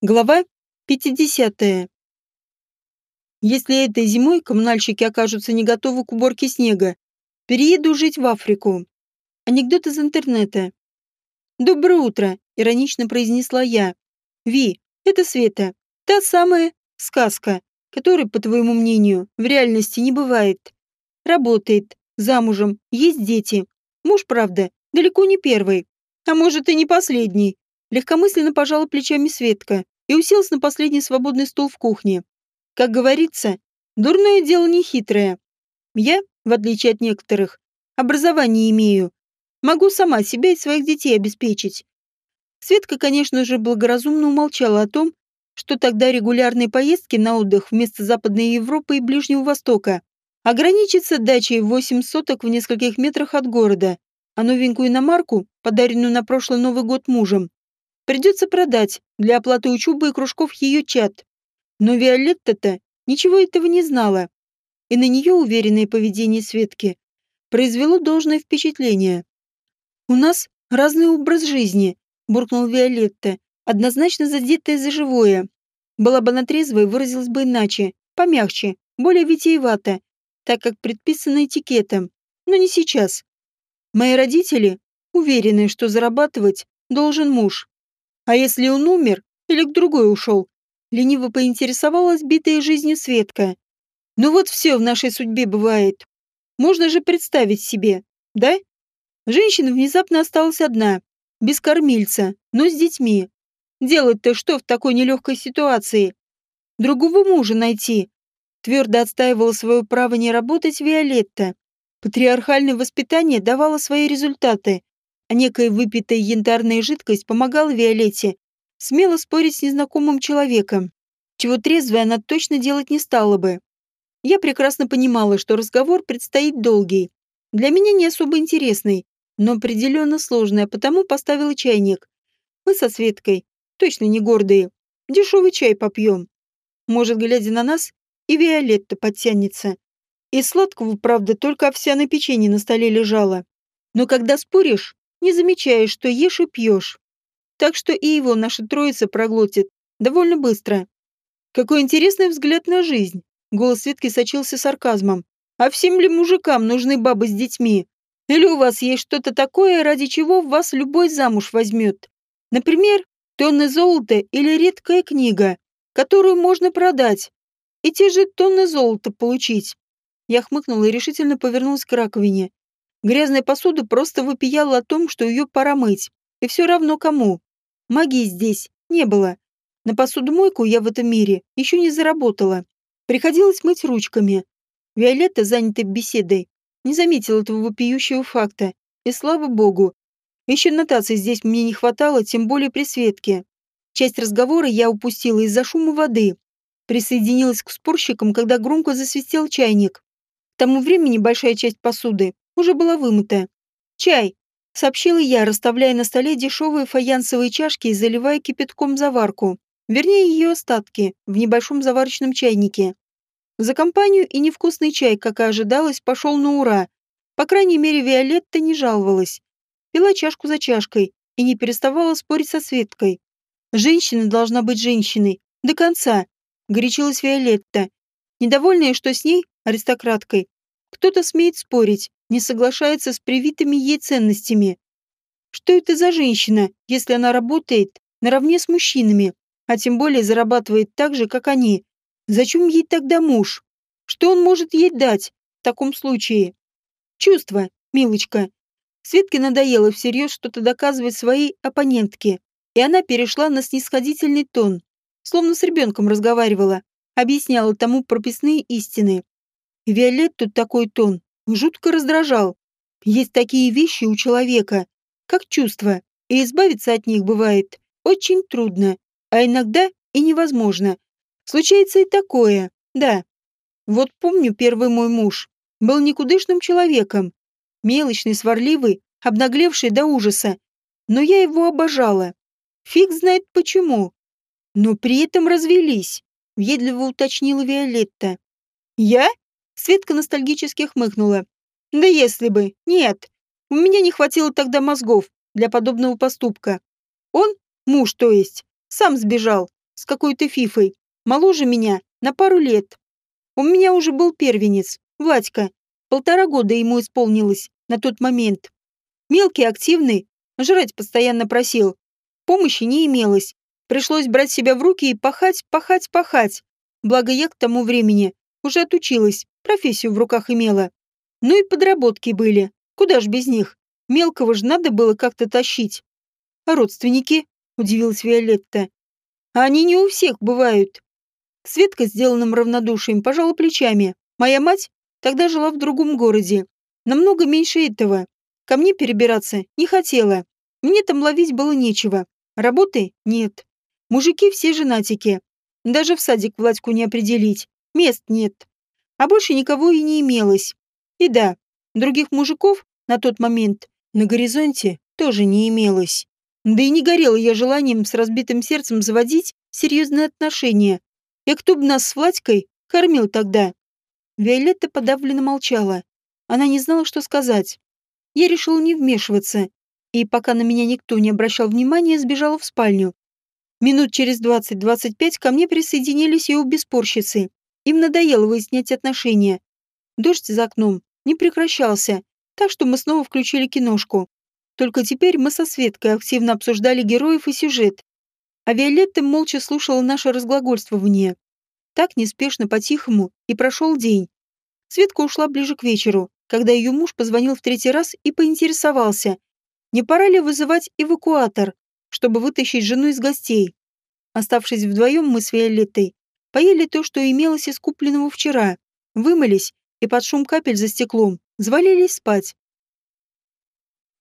Глава 50. Если этой зимой коммунальщики окажутся не готовы к уборке снега, перееду жить в Африку. Анекдот из интернета. «Доброе утро», — иронично произнесла я. «Ви, это Света. Та самая сказка, которой, по твоему мнению, в реальности не бывает. Работает, замужем, есть дети. Муж, правда, далеко не первый. А может, и не последний. Легкомысленно пожала плечами Светка и уселась на последний свободный стул в кухне. Как говорится, дурное дело не хитрое. Я, в отличие от некоторых, образование имею. Могу сама себя и своих детей обеспечить. Светка, конечно же, благоразумно умолчала о том, что тогда регулярные поездки на отдых вместо Западной Европы и Ближнего Востока ограничатся дачей в 8 соток в нескольких метрах от города, а новенькую иномарку, подаренную на прошлый Новый год мужем, Придется продать для оплаты учебы и кружков ее чат. Но Виолетта-то ничего этого не знала. И на нее уверенное поведение Светки произвело должное впечатление. «У нас разный образ жизни», — буркнул Виолетта, однозначно задетая за живое. Была бы она трезвой, выразилась бы иначе, помягче, более витиевато, так как предписано этикетом, но не сейчас. Мои родители уверены, что зарабатывать должен муж. А если он умер или к другой ушел? Лениво поинтересовалась битая жизнью Светка. Ну вот все в нашей судьбе бывает. Можно же представить себе, да? Женщина внезапно осталась одна, без кормильца, но с детьми. Делать-то что в такой нелегкой ситуации? Другого мужа найти. Твердо отстаивала свое право не работать Виолетта. Патриархальное воспитание давало свои результаты а некая выпитая янтарная жидкость помогала Виолетте смело спорить с незнакомым человеком, чего трезвой она точно делать не стала бы. Я прекрасно понимала, что разговор предстоит долгий, для меня не особо интересный, но определенно сложный, а потому поставила чайник. Мы со Светкой, точно не гордые, дешевый чай попьем. Может, глядя на нас, и Виолетта подтянется. Из сладкого, правда, только овсяное печенье на столе лежало. Но когда споришь, не замечаешь, что ешь и пьешь. Так что и его наша троица проглотит довольно быстро. Какой интересный взгляд на жизнь. Голос Светки сочился сарказмом. А всем ли мужикам нужны бабы с детьми? Или у вас есть что-то такое, ради чего вас любой замуж возьмет? Например, тонны золота или редкая книга, которую можно продать, и те же тонны золота получить. Я хмыкнула и решительно повернулась к раковине. Грязная посуда просто вопияла о том, что ее пора мыть. И все равно кому. Магии здесь не было. На посудомойку я в этом мире еще не заработала. Приходилось мыть ручками. Виолетта, занятая беседой, не заметила этого вопиющего факта. И слава богу. Еще нотации здесь мне не хватало, тем более при Светке. Часть разговора я упустила из-за шума воды. Присоединилась к спорщикам, когда громко засвистел чайник. К тому времени большая часть посуды уже была вымыта. «Чай!» — сообщила я, расставляя на столе дешевые фаянсовые чашки и заливая кипятком заварку. Вернее, ее остатки в небольшом заварочном чайнике. За компанию и невкусный чай, как и ожидалось, пошел на ура. По крайней мере, Виолетта не жаловалась. Пила чашку за чашкой и не переставала спорить со Светкой. «Женщина должна быть женщиной. До конца», — горячилась Виолетта. Недовольная, что с ней, аристократкой, кто-то смеет спорить, не соглашается с привитыми ей ценностями. Что это за женщина, если она работает наравне с мужчинами, а тем более зарабатывает так же, как они? Зачем ей тогда муж? Что он может ей дать в таком случае? Чувство, милочка. Светке надоело всерьез что-то доказывать своей оппонентке, и она перешла на снисходительный тон, словно с ребенком разговаривала, объясняла тому прописные истины. Виолетту такой тон жутко раздражал. Есть такие вещи у человека, как чувства, и избавиться от них бывает очень трудно, а иногда и невозможно. Случается и такое, да. Вот помню, первый мой муж был никудышным человеком, мелочный, сварливый, обнаглевший до ужаса, но я его обожала. Фиг знает почему. Но при этом развелись, въедливо уточнила Виолетта. Я? Светка ностальгически хмыкнула. «Да если бы. Нет. У меня не хватило тогда мозгов для подобного поступка. Он, муж то есть, сам сбежал. с какой-то фифой, моложе меня на пару лет. У меня уже был первенец, Владька. Полтора года ему исполнилось на тот момент. Мелкий, активный, жрать постоянно просил. Помощи не имелось. Пришлось брать себя в руки и пахать, пахать, пахать. Благо я к тому времени уже отучилась, профессию в руках имела. Ну и подработки были. Куда ж без них? Мелкого ж надо было как-то тащить. А родственники? Удивилась Виолетта. А они не у всех бывают. Светка, сделанным равнодушием, пожала плечами. Моя мать тогда жила в другом городе. Намного меньше этого. Ко мне перебираться не хотела. Мне там ловить было нечего. Работы нет. Мужики все женатики. Даже в садик Владьку не определить. Мест нет. А больше никого и не имелось. И да, других мужиков на тот момент на горизонте тоже не имелось. Да и не горела я желанием с разбитым сердцем заводить серьезные отношения. И кто бы нас с Владькой кормил тогда? Виолетта подавленно молчала. Она не знала, что сказать. Я решила не вмешиваться, и пока на меня никто не обращал внимания, сбежала в спальню. Минут через 20-25 ко мне присоединились и обе спорщицы. Им надоело выяснять отношения. Дождь за окном не прекращался, так что мы снова включили киношку. Только теперь мы со Светкой активно обсуждали героев и сюжет. А Виолетта молча слушала наше разглагольствование. Так неспешно, по-тихому, и прошел день. Светка ушла ближе к вечеру, когда ее муж позвонил в третий раз и поинтересовался, не пора ли вызывать эвакуатор, чтобы вытащить жену из гостей. Оставшись вдвоем, мы с Виолеттой поели то, что имелось из купленного вчера, вымылись и под шум капель за стеклом завалились спать.